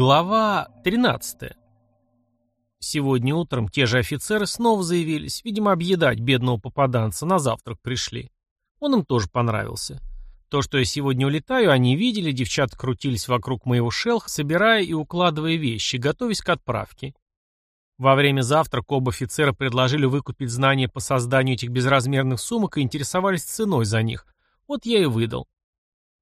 Глава 13. Сегодня утром те же офицеры снова заявились, видимо, объедать бедного попаданца, на завтрак пришли. Он им тоже понравился. То, что я сегодня улетаю, они видели, девчата крутились вокруг моего шелха, собирая и укладывая вещи, готовясь к отправке. Во время завтрака оба офицера предложили выкупить знания по созданию этих безразмерных сумок и интересовались ценой за них. Вот я и выдал.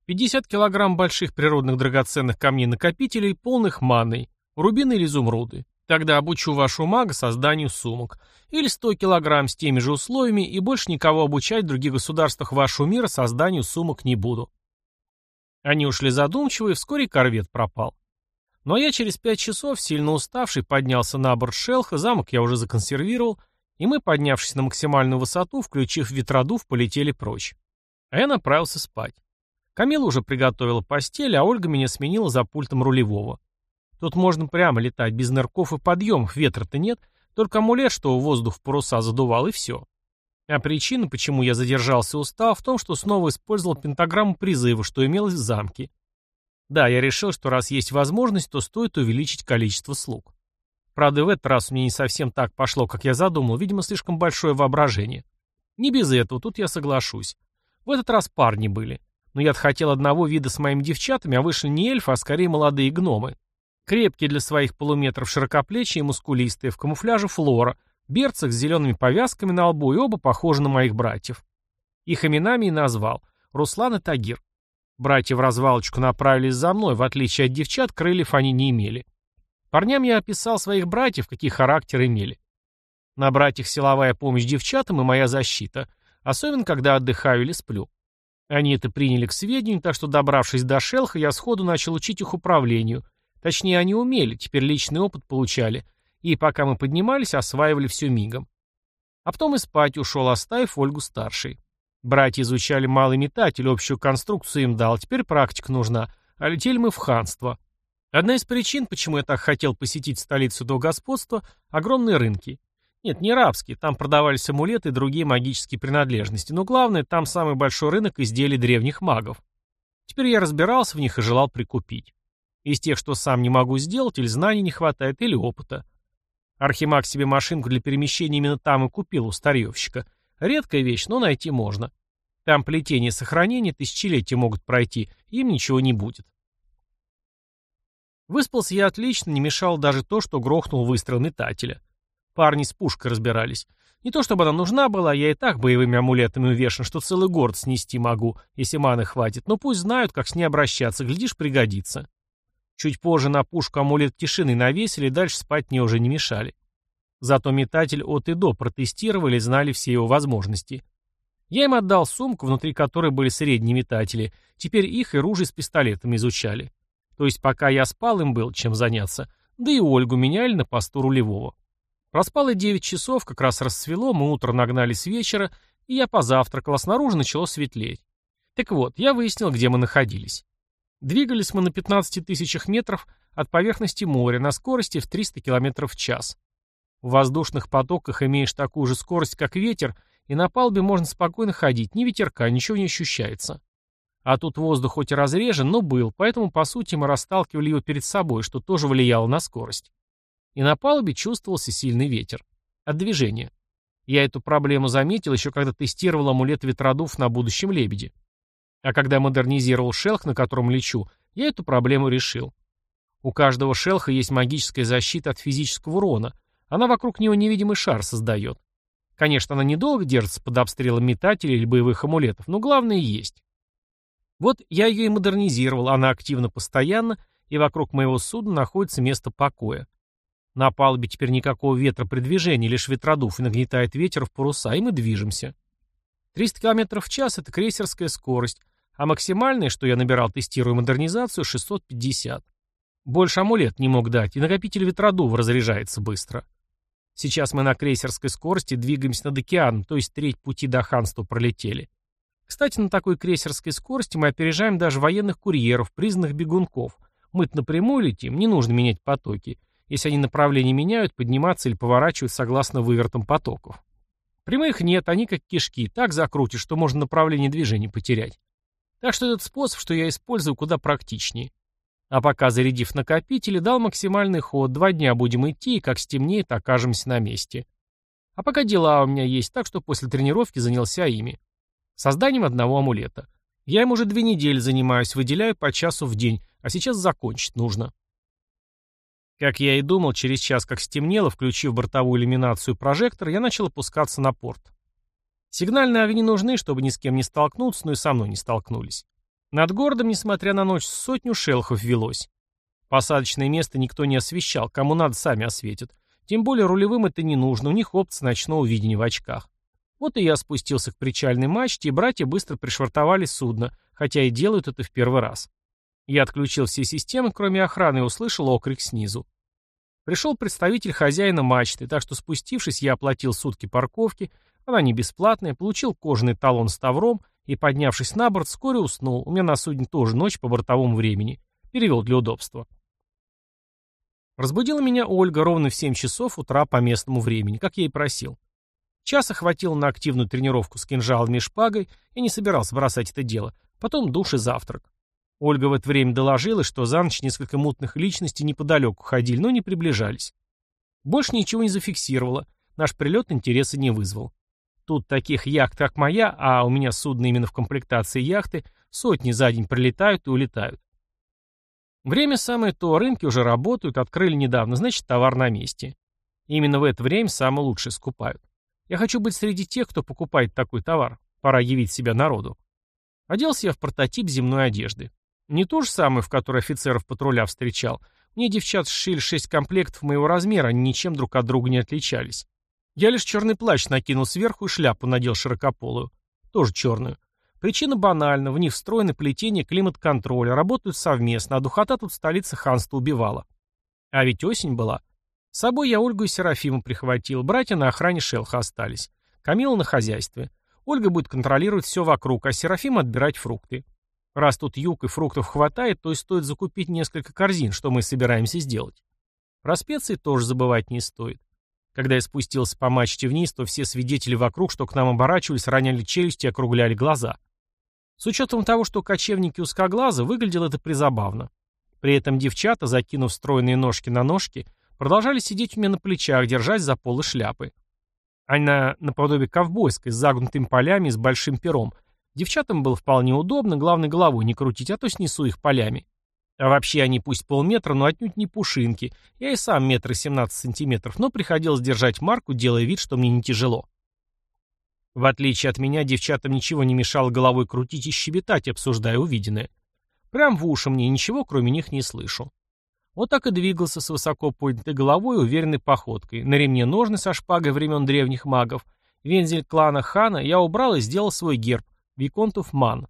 50 килограмм больших природных драгоценных камней-накопителей, полных маной, рубины или изумруды. Тогда обучу вашу мага созданию сумок. Или 100 килограмм с теми же условиями, и больше никого обучать в других государствах вашего мира созданию сумок не буду. Они ушли задумчивые, и вскоре корвет пропал. Но я через пять часов, сильно уставший, поднялся на борт шелха, замок я уже законсервировал, и мы, поднявшись на максимальную высоту, включив ветродув, полетели прочь. А я направился спать. Камила уже приготовила постель, а Ольга меня сменила за пультом рулевого. Тут можно прямо летать, без нырков и подъемов, ветра-то нет, только амулет, что воздух в паруса задувал, и все. А причина, почему я задержался устал, в том, что снова использовал пентаграмму призыва, что имелось в замке. Да, я решил, что раз есть возможность, то стоит увеличить количество слуг. Правда, в этот раз мне не совсем так пошло, как я задумал, видимо, слишком большое воображение. Не без этого, тут я соглашусь. В этот раз парни были. Но я хотел одного вида с моими девчатами, а вышли не эльфы, а скорее молодые гномы. Крепкие для своих полуметров широкоплечие и мускулистые, в камуфляже флора, берцах с зелеными повязками на лбу и оба похожи на моих братьев. Их именами и назвал. Руслан и Тагир. Братья в развалочку направились за мной, в отличие от девчат, крыльев они не имели. Парням я описал своих братьев, какие характеры имели. На братьях силовая помощь девчатам и моя защита, особенно когда отдыхаю или сплю. Они это приняли к сведению, так что, добравшись до шелха, я сходу начал учить их управлению. Точнее, они умели, теперь личный опыт получали. И пока мы поднимались, осваивали все мигом. А потом и спать ушел, оставив Ольгу старшей. Братья изучали малый метатель, общую конструкцию им дал, теперь практика нужна. А летели мы в ханство. Одна из причин, почему я так хотел посетить столицу до господства – огромные рынки. Нет, не рабские, там продавались амулеты и другие магические принадлежности, но главное, там самый большой рынок изделий древних магов. Теперь я разбирался в них и желал прикупить. Из тех, что сам не могу сделать, или знаний не хватает, или опыта. Архимаг себе машинку для перемещения именно там и купил у старьевщика. Редкая вещь, но найти можно. Там плетение и сохранение тысячелетия могут пройти, им ничего не будет. Выспался я отлично, не мешал даже то, что грохнул выстрел метателя. Парни с пушкой разбирались. Не то чтобы она нужна была, я и так боевыми амулетами увешан, что целый город снести могу, если маны хватит, но пусть знают, как с ней обращаться, глядишь, пригодится. Чуть позже на пушку амулет тишины навесили, дальше спать мне уже не мешали. Зато метатель от и до протестировали, знали все его возможности. Я им отдал сумку, внутри которой были средние метатели, теперь их и ружья с пистолетами изучали. То есть пока я спал, им был чем заняться, да и Ольгу меняли на посту рулевого. Проспало девять часов, как раз рассвело, мы утро нагнали с вечера, и я позавтракал, а снаружи начало светлеть. Так вот, я выяснил, где мы находились. Двигались мы на 15 тысячах метров от поверхности моря на скорости в 300 км в час. В воздушных потоках имеешь такую же скорость, как ветер, и на палубе можно спокойно ходить, ни ветерка, ничего не ощущается. А тут воздух хоть и разрежен, но был, поэтому, по сути, мы расталкивали его перед собой, что тоже влияло на скорость и на палубе чувствовался сильный ветер. От движения. Я эту проблему заметил еще когда тестировал амулет ветродув на будущем лебеде. А когда модернизировал шелх, на котором лечу, я эту проблему решил. У каждого шелха есть магическая защита от физического урона. Она вокруг него невидимый шар создает. Конечно, она недолго держится под обстрелом метателей или боевых амулетов, но главное есть. Вот я ее и модернизировал, она активна постоянно, и вокруг моего судна находится место покоя. На палубе теперь никакого ветра при движении, лишь ветродув и нагнетает ветер в паруса, и мы движемся. 300 км в час — это крейсерская скорость, а максимальная, что я набирал, тестируя модернизацию, 650. Больше амулет не мог дать, и накопитель ветродува разряжается быстро. Сейчас мы на крейсерской скорости двигаемся над океаном, то есть треть пути до ханства пролетели. Кстати, на такой крейсерской скорости мы опережаем даже военных курьеров, признанных бегунков. Мы-то напрямую летим, не нужно менять потоки. Если они направление меняют, подниматься или поворачивать согласно вывертам потоков. Прямых нет, они как кишки, так закрутишь, что можно направление движения потерять. Так что этот способ, что я использую, куда практичнее. А пока, зарядив накопители, дал максимальный ход, два дня будем идти, и как стемнеет, окажемся на месте. А пока дела у меня есть, так что после тренировки занялся ими. Созданием одного амулета. Я им уже две недели занимаюсь, выделяю по часу в день, а сейчас закончить нужно. Как я и думал, через час как стемнело, включив бортовую иллюминацию прожектор, я начал опускаться на порт. Сигнальные огни нужны, чтобы ни с кем не столкнуться, но и со мной не столкнулись. Над городом, несмотря на ночь, сотню шелхов велось. Посадочное место никто не освещал, кому надо, сами осветят. Тем более рулевым это не нужно, у них опция ночного видения в очках. Вот и я спустился к причальной мачте, и братья быстро пришвартовали судно, хотя и делают это в первый раз. Я отключил все системы, кроме охраны, и услышал окрик снизу. Пришел представитель хозяина мачты, так что спустившись, я оплатил сутки парковки, она не бесплатная, получил кожаный талон с тавром и, поднявшись на борт, вскоре уснул. У меня на судне тоже ночь по бортовому времени. Перевел для удобства. Разбудила меня Ольга ровно в 7 часов утра по местному времени, как я и просил. Часа хватило на активную тренировку с кинжалами и шпагой, и не собирался бросать это дело. Потом душ и завтрак. Ольга в это время доложила, что за ночь несколько мутных личностей неподалеку ходили, но не приближались. Больше ничего не зафиксировала. Наш прилет интереса не вызвал. Тут таких яхт, как моя, а у меня судно именно в комплектации яхты, сотни за день прилетают и улетают. Время самое то, рынки уже работают, открыли недавно, значит товар на месте. Именно в это время самое лучшее скупают. Я хочу быть среди тех, кто покупает такой товар. Пора явить себя народу. Оделся я в прототип земной одежды. Не то же самое, в которой офицеров патруля встречал. Мне девчат сшили шесть комплектов моего размера, они ничем друг от друга не отличались. Я лишь черный плащ накинул сверху и шляпу надел широкополую. Тоже черную. Причина банальна, в них встроены плетение климат-контроля, работают совместно, а духота тут столица ханства убивала. А ведь осень была. С собой я Ольгу и Серафиму прихватил, братья на охране шелха остались. Камила на хозяйстве. Ольга будет контролировать все вокруг, а Серафим отбирать фрукты. Раз тут юг и фруктов хватает, то и стоит закупить несколько корзин, что мы собираемся сделать. Про специи тоже забывать не стоит. Когда я спустился по мачте вниз, то все свидетели вокруг, что к нам оборачивались, роняли челюсти и округляли глаза. С учетом того, что кочевники узкоглазы, выглядело это призабавно. При этом девчата, закинув стройные ножки на ножки, продолжали сидеть у меня на плечах, держась за полы шляпы. Она наподобие ковбойской, с загнутыми полями и с большим пером. Девчатам было вполне удобно, главное головой не крутить, а то снесу их полями. А вообще они пусть полметра, но отнюдь не пушинки. Я и сам метр семнадцать сантиметров, но приходилось держать марку, делая вид, что мне не тяжело. В отличие от меня, девчатам ничего не мешало головой крутить и щебетать, обсуждая увиденное. Прям в уши мне ничего, кроме них, не слышу. Вот так и двигался с высоко поднятой головой уверенной походкой. На ремне ножны со шпагой времен древних магов. Вензель клана Хана я убрал и сделал свой герб — Виконтов Ман.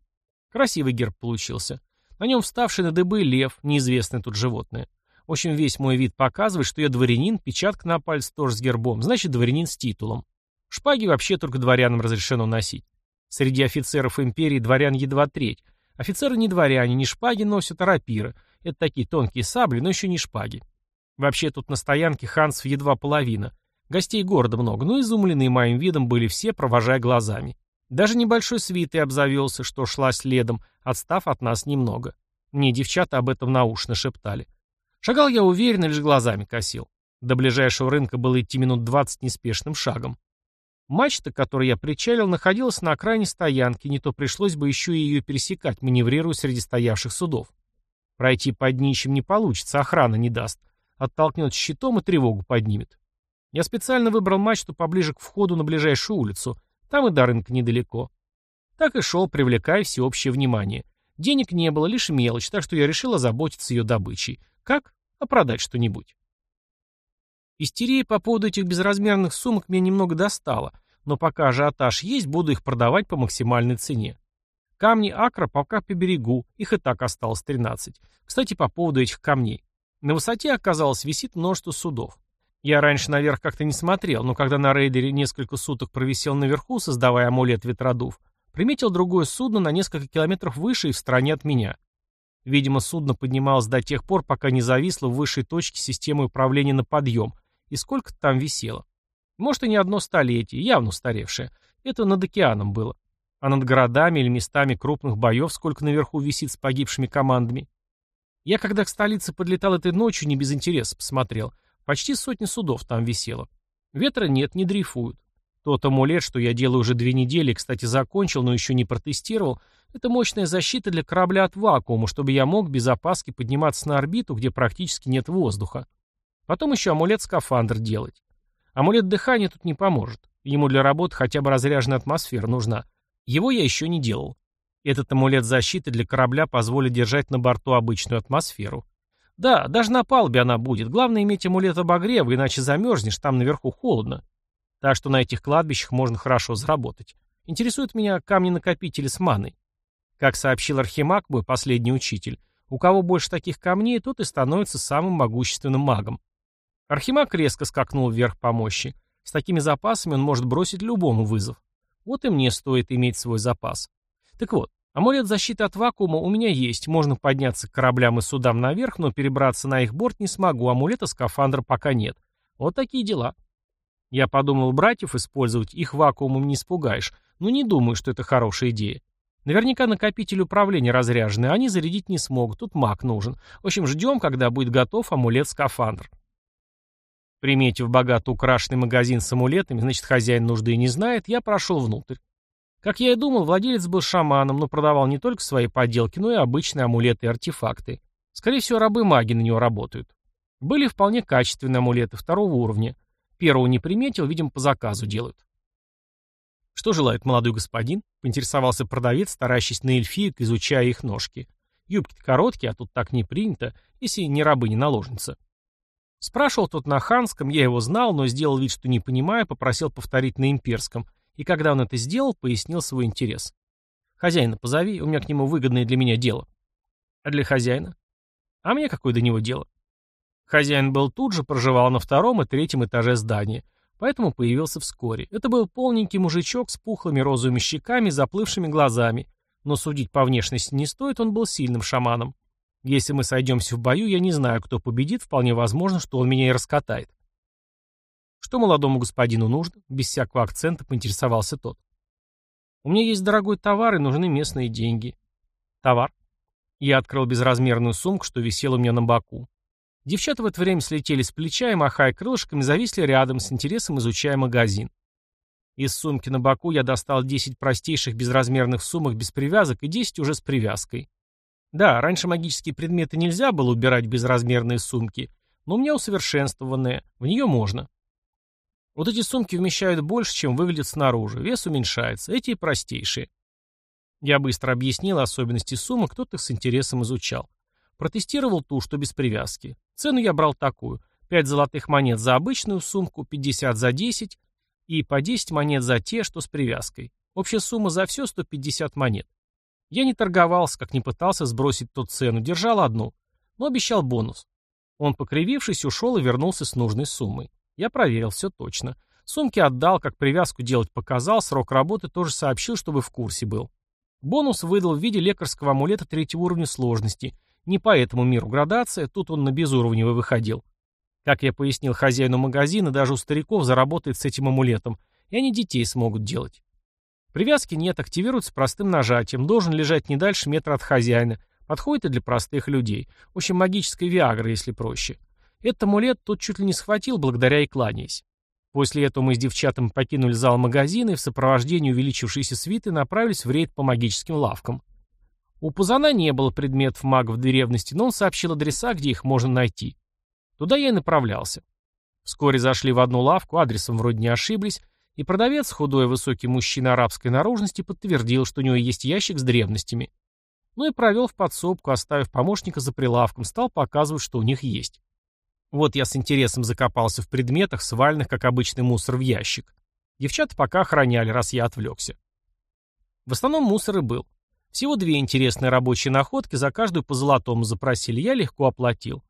Красивый герб получился. На нем вставший на дыбы лев, неизвестное тут животное. В общем, весь мой вид показывает, что я дворянин, печатка на пальце тоже с гербом, значит, дворянин с титулом. Шпаги вообще только дворянам разрешено носить. Среди офицеров империи дворян едва треть. Офицеры не дворяне, не шпаги носят, а рапиры. Это такие тонкие сабли, но еще не шпаги. Вообще тут на стоянке ханцев едва половина. Гостей города много, но изумленные моим видом были все, провожая глазами. Даже небольшой свитой обзавелся, что шла следом, отстав от нас немного. Мне девчата об этом наушно шептали. Шагал я уверенно, лишь глазами косил. До ближайшего рынка было идти минут двадцать неспешным шагом. Мачта, к которой я причалил, находилась на окраине стоянки, не то пришлось бы еще и ее пересекать, маневрируя среди стоявших судов. Пройти под днищем не получится, охрана не даст. Оттолкнет щитом и тревогу поднимет. Я специально выбрал мачту поближе к входу на ближайшую улицу. Там и до рынка недалеко. Так и шел, привлекая всеобщее внимание. Денег не было, лишь мелочь, так что я решил озаботиться ее добычей. Как? А продать что-нибудь. Истерия по поводу этих безразмерных сумок меня немного достала, но пока ажиотаж есть, буду их продавать по максимальной цене. Камни акра пока по берегу, их и так осталось 13. Кстати, по поводу этих камней. На высоте, оказалось, висит множество судов. Я раньше наверх как-то не смотрел, но когда на рейдере несколько суток провисел наверху, создавая амулет ветродув, приметил другое судно на несколько километров выше и в стороне от меня. Видимо, судно поднималось до тех пор, пока не зависло в высшей точке системы управления на подъем, и сколько там висело. Может, и не одно столетие, явно устаревшее. Это над океаном было. А над городами или местами крупных боев сколько наверху висит с погибшими командами? Я, когда к столице подлетал этой ночью, не без интереса посмотрел. Почти сотни судов там висело. Ветра нет, не дрейфуют. Тот амулет, что я делаю уже две недели, кстати, закончил, но еще не протестировал, это мощная защита для корабля от вакуума, чтобы я мог без опаски подниматься на орбиту, где практически нет воздуха. Потом еще амулет-скафандр делать. Амулет дыхания тут не поможет. Ему для работы хотя бы разряженная атмосфера нужна. Его я еще не делал. Этот амулет защиты для корабля позволит держать на борту обычную атмосферу. Да, даже на палубе она будет. Главное иметь амулет обогрева, иначе замерзнешь, там наверху холодно. Так что на этих кладбищах можно хорошо заработать. Интересуют меня камни-накопители с маной. Как сообщил Архимаг, мой последний учитель, у кого больше таких камней, тот и становится самым могущественным магом. Архимаг резко скакнул вверх по мощи. С такими запасами он может бросить любому вызов. Вот и мне стоит иметь свой запас. Так вот, амулет защиты от вакуума у меня есть, можно подняться к кораблям и судам наверх, но перебраться на их борт не смогу, амулета скафандра пока нет. Вот такие дела. Я подумал братьев использовать, их вакуумом не испугаешь, но не думаю, что это хорошая идея. Наверняка накопитель управления разряженный, они зарядить не смогут, тут маг нужен. В общем, ждем, когда будет готов амулет-скафандр. Приметив богато украшенный магазин с амулетами, значит, хозяин нужды не знает, я прошел внутрь. Как я и думал, владелец был шаманом, но продавал не только свои поделки, но и обычные амулеты и артефакты. Скорее всего, рабы-маги на него работают. Были вполне качественные амулеты второго уровня. Первого не приметил, видимо, по заказу делают. «Что желает молодой господин?» — поинтересовался продавец, стараясь на эльфиек, изучая их ножки. Юбки-то короткие, а тут так не принято, если не рабыня-наложница. Спрашивал тот на ханском, я его знал, но сделал вид, что не понимаю, попросил повторить на имперском, и когда он это сделал, пояснил свой интерес. «Хозяина позови, у меня к нему выгодное для меня дело». «А для хозяина?» «А мне какое до него дело?» Хозяин был тут же, проживал на втором и третьем этаже здания, поэтому появился вскоре. Это был полненький мужичок с пухлыми розовыми щеками заплывшими глазами, но судить по внешности не стоит, он был сильным шаманом. Если мы сойдемся в бою, я не знаю, кто победит, вполне возможно, что он меня и раскатает. Что молодому господину нужно? Без всякого акцента поинтересовался тот. У меня есть дорогой товар и нужны местные деньги. Товар? Я открыл безразмерную сумку, что висела у меня на боку. Девчата в это время слетели с плеча и, махая крылышками, зависли рядом, с интересом изучая магазин. Из сумки на боку я достал 10 простейших безразмерных сумок без привязок и 10 уже с привязкой. Да, раньше магические предметы нельзя было убирать в безразмерные сумки, но у меня усовершенствованная, в нее можно. Вот эти сумки вмещают больше, чем выглядят снаружи, вес уменьшается, эти простейшие. Я быстро объяснил особенности сумок, кто-то с интересом изучал. Протестировал ту, что без привязки. Цену я брал такую. 5 золотых монет за обычную сумку, 50 за 10 и по 10 монет за те, что с привязкой. Общая сумма за все 150 монет. Я не торговался, как не пытался сбросить ту цену, держал одну, но обещал бонус. Он, покривившись, ушел и вернулся с нужной суммой. Я проверил, все точно. Сумки отдал, как привязку делать показал, срок работы тоже сообщил, чтобы в курсе был. Бонус выдал в виде лекарского амулета третьего уровня сложности. Не по этому миру градация, тут он на безуровневый выходил. Как я пояснил хозяину магазина, даже у стариков заработает с этим амулетом, и они детей смогут делать. Привязки нет, активируются простым нажатием, должен лежать не дальше метра от хозяина, подходит и для простых людей. В общем, магическая виагра, если проще. Этот амулет тот чуть ли не схватил, благодаря и кланяясь. После этого мы с девчатами покинули зал магазина и в сопровождении увеличившейся свиты направились в рейд по магическим лавкам. У Пузана не было предметов магов древности, но он сообщил адреса, где их можно найти. Туда я и направлялся. Вскоре зашли в одну лавку, адресом вроде не ошиблись, и продавец, худой высокий мужчина арабской наружности, подтвердил, что у него есть ящик с древностями. Ну и провел в подсобку, оставив помощника за прилавком, стал показывать, что у них есть. Вот я с интересом закопался в предметах, сваленных, как обычный мусор, в ящик. Девчата пока охраняли, раз я отвлекся. В основном мусор и был. Всего две интересные рабочие находки, за каждую по золотому запросили, я легко оплатил.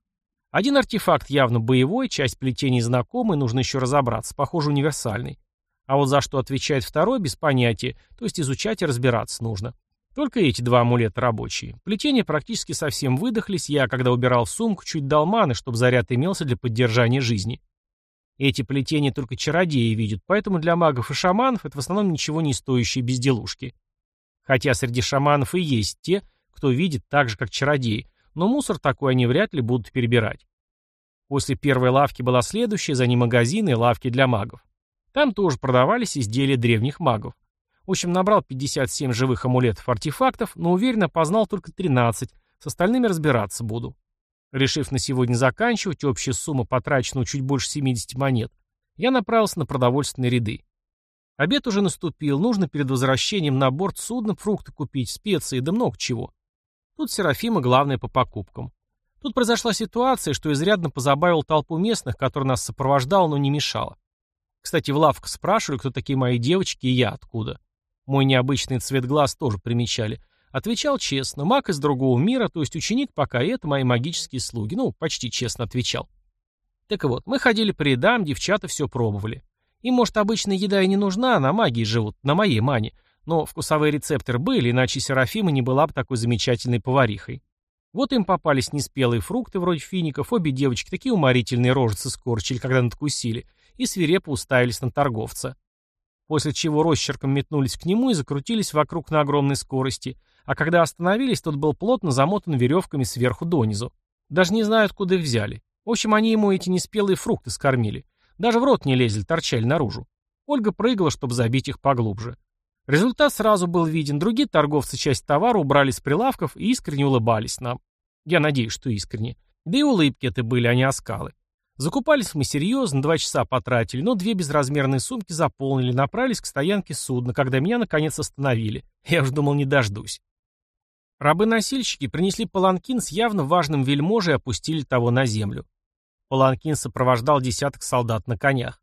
Один артефакт явно боевой, часть плетений знакомый, нужно еще разобраться, похоже универсальный. А вот за что отвечает второй, без понятия, то есть изучать и разбираться нужно. Только эти два амулета рабочие. Плетения практически совсем выдохлись, я, когда убирал сумку, чуть дал маны, чтобы заряд имелся для поддержания жизни. Эти плетения только чародеи видят, поэтому для магов и шаманов это в основном ничего не стоящие безделушки. Хотя среди шаманов и есть те, кто видит так же, как чародеи, но мусор такой они вряд ли будут перебирать. После первой лавки была следующая, за ней магазины и лавки для магов. Там тоже продавались изделия древних магов. В общем, набрал 57 живых амулетов-артефактов, но уверенно познал только 13, с остальными разбираться буду. Решив на сегодня заканчивать, общая сумма потрачена чуть больше 70 монет, я направился на продовольственные ряды. Обед уже наступил, нужно перед возвращением на борт судна фрукты купить, специи, да много чего. Тут Серафима главное по покупкам. Тут произошла ситуация, что изрядно позабавил толпу местных, которая нас сопровождала, но не мешала. Кстати, в лавках спрашивали, кто такие мои девочки и я откуда. Мой необычный цвет глаз тоже примечали. Отвечал честно, маг из другого мира, то есть ученик пока это мои магические слуги. Ну, почти честно отвечал. Так вот, мы ходили по рядам, девчата все пробовали. Им, может, обычная еда и не нужна, на магии живут, на моей мане. Но вкусовые рецепторы были, иначе Серафима не была бы такой замечательной поварихой. Вот им попались неспелые фрукты, вроде фиников, обе девочки такие уморительные рожицы скорчили, когда надкусили, и свирепо уставились на торговца. После чего росчерком метнулись к нему и закрутились вокруг на огромной скорости, а когда остановились, тот был плотно замотан веревками сверху донизу. Даже не знаю, откуда их взяли. В общем, они ему эти неспелые фрукты скормили. Даже в рот не лезли, торчали наружу. Ольга прыгала, чтобы забить их поглубже. Результат сразу был виден. Другие торговцы часть товара убрали с прилавков и искренне улыбались нам. Я надеюсь, что искренне. Да и улыбки это были, а не оскалы. Закупались мы серьезно, два часа потратили, но две безразмерные сумки заполнили, направились к стоянке судна, когда меня наконец остановили. Я уж думал, не дождусь. Рабы-носильщики принесли паланкин с явно важным вельможей и опустили того на землю. Паланкин сопровождал десяток солдат на конях.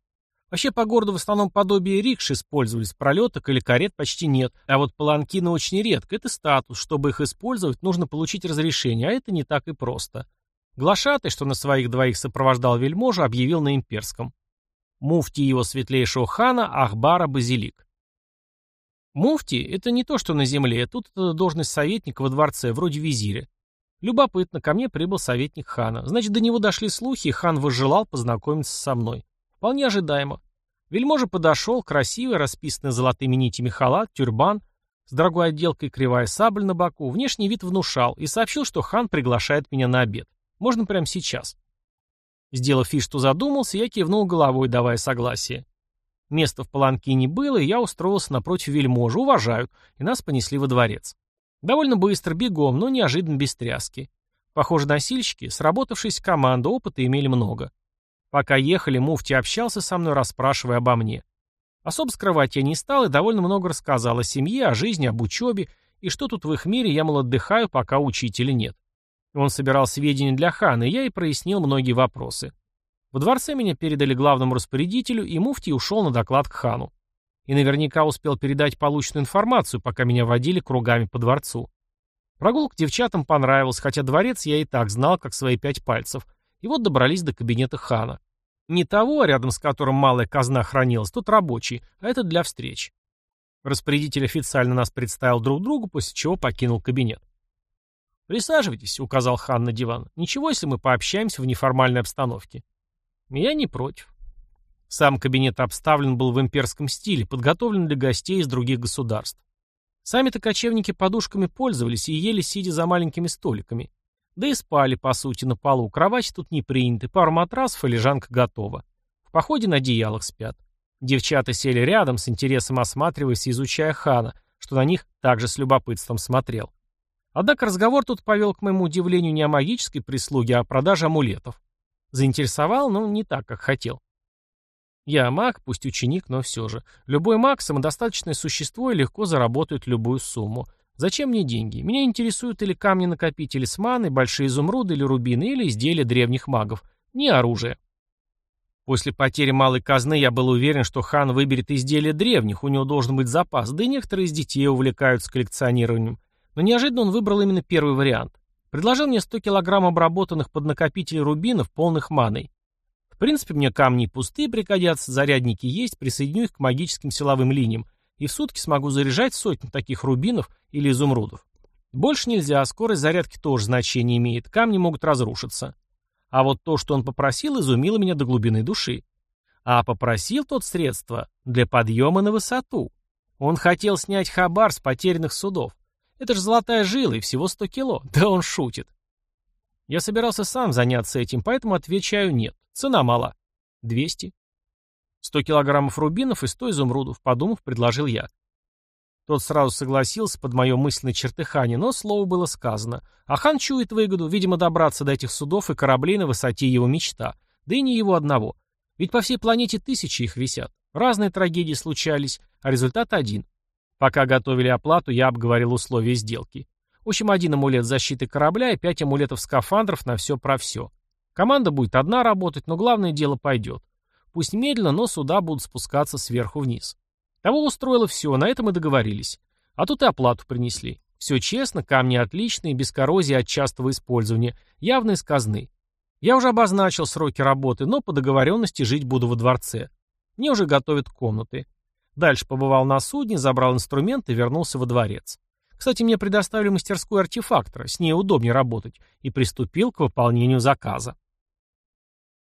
Вообще по городу в основном подобие рикш использовались, пролеток или карет почти нет, а вот паланкины очень редко, это статус, чтобы их использовать, нужно получить разрешение, а это не так и просто. Глашатый, что на своих двоих сопровождал вельможа, объявил на имперском. Муфти его светлейшего хана Ахбара Базилик. Муфти – это не то, что на земле, тут это должность советника во дворце, вроде визиря. Любопытно, ко мне прибыл советник хана. Значит, до него дошли слухи, и хан возжелал познакомиться со мной. Вполне ожидаемо. Вельможа подошел, красивый, расписанный золотыми нитями халат, тюрбан, с дорогой отделкой кривая сабль на боку, внешний вид внушал и сообщил, что хан приглашает меня на обед. Можно прямо сейчас. Сделав вид, что задумался, я кивнул головой, давая согласие. Место в паланкине было, и я устроился напротив вельможи, уважают, и нас понесли во дворец. Довольно быстро, бегом, но неожиданно без тряски. Похоже, носильщики, сработавшись команда, опыта имели много. Пока ехали, муфти общался со мной, расспрашивая обо мне. Особо скрывать я не стал и довольно много рассказал о семье, о жизни, об учебе, и что тут в их мире я, мол, отдыхаю, пока учителя нет. Он собирал сведения для хана, и я и прояснил многие вопросы. В дворце меня передали главному распорядителю, и муфти ушел на доклад к хану. И наверняка успел передать полученную информацию, пока меня водили кругами по дворцу. Прогулка девчатам понравилась, хотя дворец я и так знал, как свои пять пальцев, и вот добрались до кабинета хана. Не того, рядом с которым малая казна хранилась, тут рабочий, а это для встреч. Распорядитель официально нас представил друг другу, после чего покинул кабинет. «Присаживайтесь», — указал хан на диван. «Ничего, если мы пообщаемся в неформальной обстановке». «Я не против». Сам кабинет обставлен был в имперском стиле, подготовлен для гостей из других государств. Сами-то кочевники подушками пользовались и ели, сидя за маленькими столиками. Да и спали, по сути, на полу. Кровати тут не приняты, пару матрасов и лежанка готова. В походе на одеялах спят. Девчата сели рядом, с интересом осматриваясь и изучая хана, что на них также с любопытством смотрел. Однако разговор тут повел, к моему удивлению, не о магической прислуге, а о продаже амулетов. Заинтересовал, но не так, как хотел. Я маг, пусть ученик, но все же. Любой маг – самодостаточное существо и легко заработает любую сумму. Зачем мне деньги? Меня интересуют или камни-накопители с маной, большие изумруды или рубины, или изделия древних магов. Не оружие. После потери малой казны я был уверен, что хан выберет изделия древних, у него должен быть запас, да и некоторые из детей увлекаются коллекционированием. Но неожиданно он выбрал именно первый вариант. Предложил мне 100 килограмм обработанных под накопители рубинов, полных маной. В принципе, мне камни пустые пригодятся, зарядники есть, присоединю их к магическим силовым линиям, и в сутки смогу заряжать сотню таких рубинов или изумрудов. Больше нельзя, скорость зарядки тоже значение имеет, камни могут разрушиться. А вот то, что он попросил, изумило меня до глубины души. А попросил тот средства для подъема на высоту. Он хотел снять хабар с потерянных судов. Это же золотая жила и всего 100 кило. Да он шутит. Я собирался сам заняться этим, поэтому отвечаю нет. Цена мала. 200. 100 килограммов рубинов и 100 изумрудов, подумав, предложил я. Тот сразу согласился под мое мысленное чертыхание, но слово было сказано. А хан чует выгоду, видимо, добраться до этих судов и кораблей на высоте его мечта. Да и не его одного. Ведь по всей планете тысячи их висят. Разные трагедии случались, а результат один. Пока готовили оплату, я обговорил условия сделки. В общем, один амулет защиты корабля и пять амулетов скафандров на все про все. Команда будет одна работать, но главное дело пойдет. Пусть медленно, но суда будут спускаться сверху вниз. Того устроило все, на этом и договорились. А тут и оплату принесли. Все честно, камни отличные, без коррозии от частого использования, явно из казны. Я уже обозначил сроки работы, но по договоренности жить буду во дворце. Мне уже готовят комнаты. Дальше побывал на судне, забрал инструменты и вернулся во дворец. Кстати, мне предоставили мастерскую артефактора, с ней удобнее работать, и приступил к выполнению заказа.